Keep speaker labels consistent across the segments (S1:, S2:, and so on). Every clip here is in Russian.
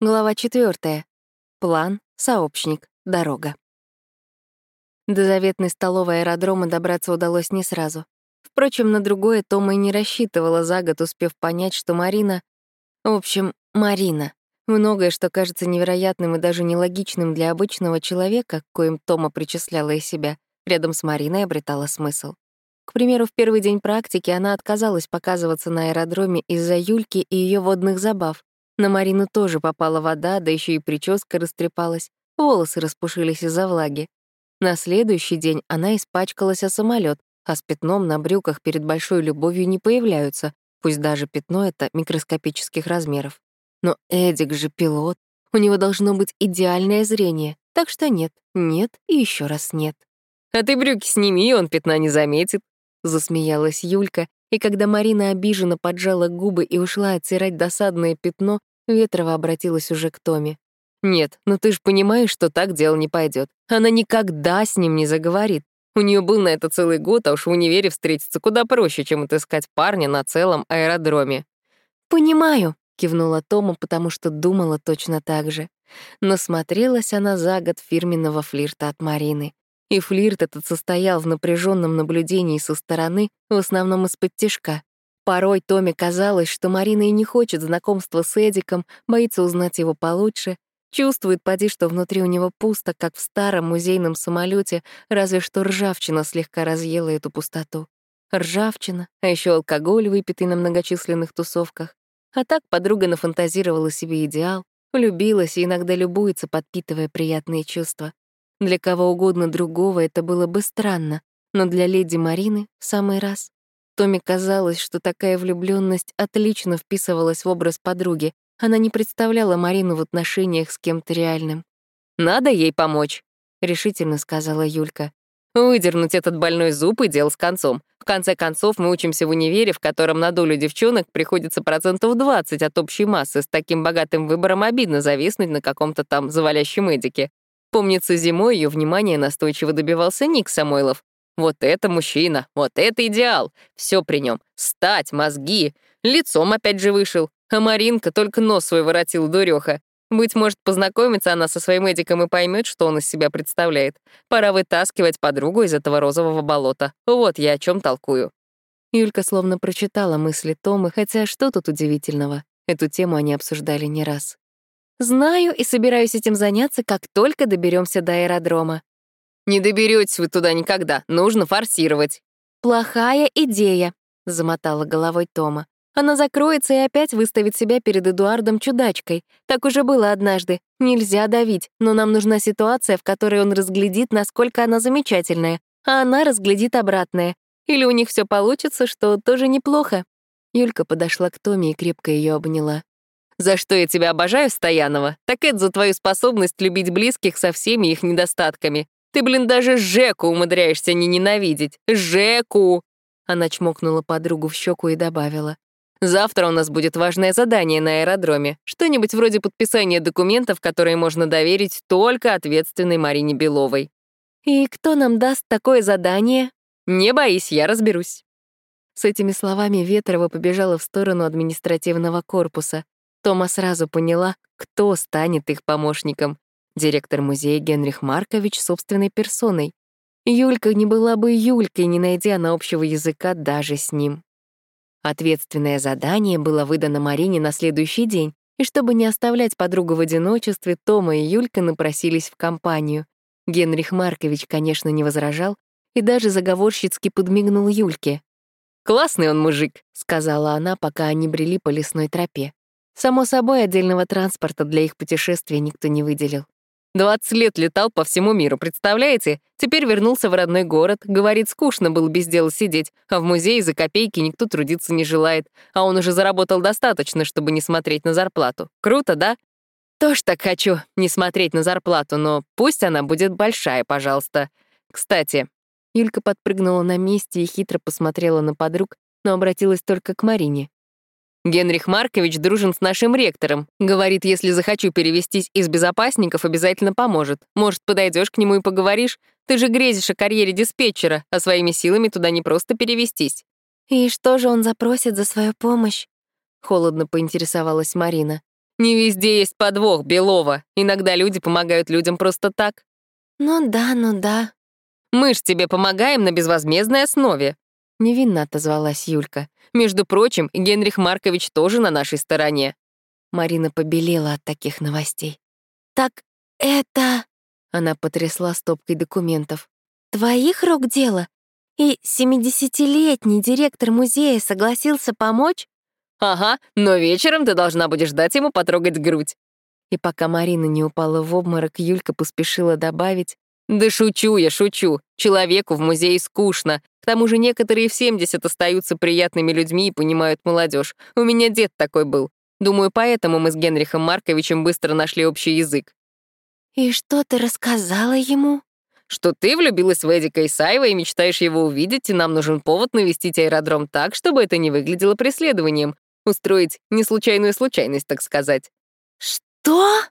S1: Глава 4. План, сообщник, дорога. До заветной столовой аэродрома добраться удалось не сразу. Впрочем, на другое Тома и не рассчитывала за год, успев понять, что Марина... В общем, Марина. Многое, что кажется невероятным и даже нелогичным для обычного человека, коим Тома причисляла и себя, рядом с Мариной обретала смысл. К примеру, в первый день практики она отказалась показываться на аэродроме из-за Юльки и ее водных забав. На Марину тоже попала вода, да еще и прическа растрепалась, волосы распушились из-за влаги. На следующий день она испачкалась о самолет, а с пятном на брюках перед большой любовью не появляются, пусть даже пятно это микроскопических размеров. Но Эдик же пилот, у него должно быть идеальное зрение, так что нет, нет и еще раз нет.
S2: «А ты брюки сними, он пятна не заметит», Засмеялась Юлька, и когда Марина обиженно поджала губы и ушла оттирать досадное пятно, Ветрова обратилась уже к Томе. «Нет, ну ты же понимаешь, что так дело не пойдет. Она никогда с ним не заговорит. У нее был на это целый год, а уж в универе встретиться куда проще, чем отыскать парня на целом аэродроме».
S1: «Понимаю», — кивнула Тома, потому что думала точно так же. Но смотрелась она за год фирменного флирта от Марины. И флирт этот состоял в напряженном наблюдении со стороны, в основном из-под тишка. Порой Томе казалось, что Марина и не хочет знакомства с Эдиком, боится узнать его получше, чувствует, поди, что внутри у него пусто, как в старом музейном самолете, разве что ржавчина слегка разъела эту пустоту. Ржавчина, а еще алкоголь, выпитый на многочисленных тусовках. А так подруга нафантазировала себе идеал, влюбилась и иногда любуется, подпитывая приятные чувства. Для кого угодно другого это было бы странно, но для леди Марины — в самый раз. Томе казалось, что такая влюбленность отлично вписывалась в образ подруги. Она не представляла Марину в отношениях с кем-то реальным.
S2: «Надо ей помочь», — решительно сказала Юлька. «Выдернуть этот больной зуб и дело с концом. В конце концов, мы учимся в универе, в котором на долю девчонок приходится процентов 20 от общей массы. С таким богатым выбором обидно зависнуть на каком-то там завалящем эдике. Помнится, зимой ее внимание настойчиво добивался Ник Самойлов. Вот это мужчина, вот это идеал. Все при нем. Стать, мозги. Лицом опять же вышел. А Маринка только нос свой воротил, дуреха. Быть может, познакомиться она со своим Эдиком и поймет, что он из себя представляет. Пора вытаскивать подругу из этого розового болота. Вот я о чем толкую.
S1: Юлька словно прочитала мысли Томы, хотя что тут удивительного? Эту тему они обсуждали не раз. Знаю и собираюсь этим заняться, как только доберемся до аэродрома.
S2: Не доберетесь вы туда никогда, нужно форсировать.
S1: Плохая идея, замотала головой Тома. Она закроется и опять выставит себя перед Эдуардом чудачкой. Так уже было однажды. Нельзя давить, но нам нужна ситуация, в которой он разглядит, насколько она замечательная, а она разглядит обратное. Или у них все получится, что тоже неплохо. Юлька подошла к Томе и крепко ее обняла.
S2: За что я тебя обожаю, Стоянова, так это за твою способность любить близких со всеми их недостатками. Ты, блин, даже Жеку умудряешься не ненавидеть. Жеку!» Она чмокнула подругу в щеку и добавила. «Завтра у нас будет важное задание на аэродроме. Что-нибудь вроде подписания документов, которые можно доверить только ответственной Марине Беловой».
S1: «И кто нам даст такое задание?»
S2: «Не боись, я разберусь».
S1: С этими словами Ветрова побежала в сторону административного корпуса. Тома сразу поняла, кто станет их помощником. Директор музея Генрих Маркович собственной персоной. Юлька не была бы Юлькой, не найдя на общего языка даже с ним. Ответственное задание было выдано Марине на следующий день, и чтобы не оставлять подругу в одиночестве, Тома и Юлька напросились в компанию. Генрих Маркович, конечно, не возражал и даже заговорщицки подмигнул Юльке.
S2: «Классный он мужик», —
S1: сказала она, пока они брели по лесной тропе. Само собой, отдельного транспорта для их путешествия никто не выделил.
S2: 20 лет летал по всему миру, представляете? Теперь вернулся в родной город. Говорит, скучно было без дела сидеть, а в музее за копейки никто трудиться не желает. А он уже заработал достаточно, чтобы не смотреть на зарплату. Круто, да? Тоже так хочу, не смотреть на зарплату, но пусть она будет большая, пожалуйста. Кстати,
S1: Юлька подпрыгнула на месте и хитро посмотрела на подруг, но обратилась только к Марине.
S2: Генрих Маркович дружен с нашим ректором. Говорит, если захочу перевестись из безопасников, обязательно поможет. Может, подойдешь к нему и поговоришь? Ты же грезишь о карьере диспетчера, а своими силами туда не просто перевестись.
S1: И что же он запросит за свою помощь? Холодно поинтересовалась Марина.
S2: Не везде есть подвох, Белова. Иногда люди помогают людям просто так.
S1: Ну да, ну да.
S2: Мы ж тебе помогаем на безвозмездной основе.
S1: Невинно отозвалась Юлька.
S2: Между прочим, Генрих Маркович тоже на нашей стороне.
S1: Марина побелела от таких новостей. «Так это...» Она потрясла стопкой документов. «Твоих рук дело? И семидесятилетний директор музея согласился помочь?»
S2: «Ага, но вечером ты должна будешь дать ему потрогать грудь».
S1: И пока Марина не упала в обморок, Юлька поспешила добавить.
S2: «Да шучу я, шучу. Человеку в музее скучно. К тому же некоторые в 70 остаются приятными людьми и понимают молодежь. У меня дед такой был. Думаю, поэтому мы с Генрихом Марковичем быстро нашли общий язык».
S1: «И что ты рассказала ему?»
S2: «Что ты влюбилась в Эдика Исаева и мечтаешь его увидеть, и нам нужен повод навестить аэродром так, чтобы это не выглядело преследованием. Устроить неслучайную случайность, так сказать».
S1: «Что?»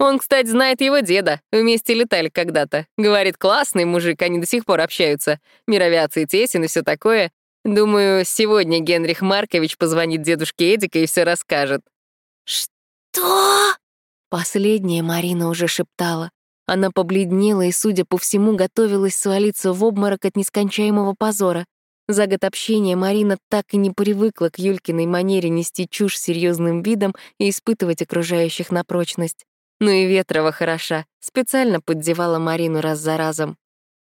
S2: Он, кстати, знает его деда. Вместе летали когда-то. Говорит, классный мужик, они до сих пор общаются. Мир авиации тесен и все такое. Думаю, сегодня Генрих Маркович позвонит дедушке Эдика и все расскажет.
S1: «Что?» Последнее Марина уже шептала. Она побледнела и, судя по всему, готовилась свалиться в обморок от нескончаемого позора. За год общения Марина так и не привыкла к Юлькиной манере нести чушь серьезным видом и испытывать окружающих на прочность. Ну и Ветрова хороша, специально поддевала Марину раз за разом.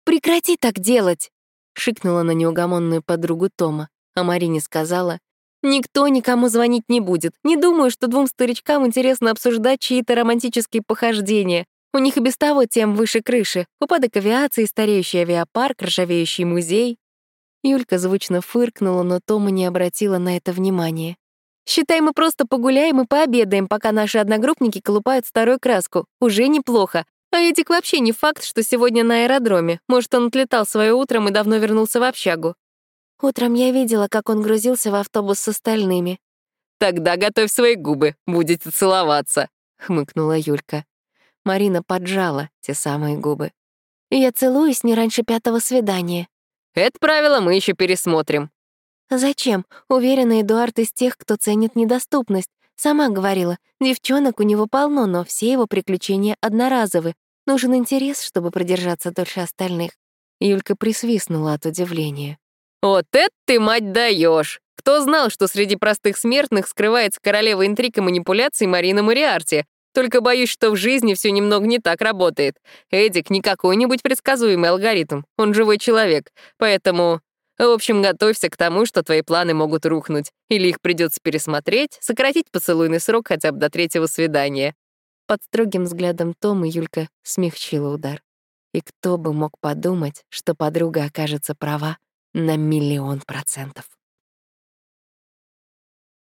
S1: «Прекрати так делать!» — шикнула на неугомонную подругу Тома, а Марине сказала, Никто никому звонить не будет. Не думаю, что двум старичкам интересно обсуждать чьи-то романтические похождения. У них и без того тем выше крыши. Упадок авиации, стареющий авиапарк, ржавеющий музей. Юлька звучно фыркнула, но Тома не обратила на это внимания. «Считай, мы просто погуляем и пообедаем, пока наши одногруппники колупают старую краску. Уже неплохо. А Эдик вообще не факт, что сегодня на аэродроме. Может, он отлетал свое утром и давно вернулся в общагу. Утром я видела, как он грузился в автобус с остальными.
S2: «Тогда готовь свои губы, будете целоваться», — хмыкнула Юлька.
S1: Марина поджала те самые губы. «Я целуюсь не раньше пятого свидания».
S2: «Это правило мы еще пересмотрим».
S1: «Зачем? Уверена, Эдуард из тех, кто ценит недоступность. Сама говорила, девчонок у него полно, но все его приключения одноразовы. Нужен интерес, чтобы продержаться дольше остальных». Юлька присвистнула от удивления.
S2: «Вот это ты, мать, даешь! Кто знал, что среди простых смертных скрывается королева интриг и манипуляций Марина Мариарти? Только боюсь, что в жизни все немного не так работает. Эдик не какой-нибудь предсказуемый алгоритм, он живой человек. Поэтому, в общем, готовься к тому, что твои планы могут рухнуть. Или их придется пересмотреть, сократить поцелуйный срок хотя бы до третьего свидания».
S1: Под строгим взглядом Тома Юлька смягчила удар. И кто бы мог подумать, что подруга окажется права на миллион процентов.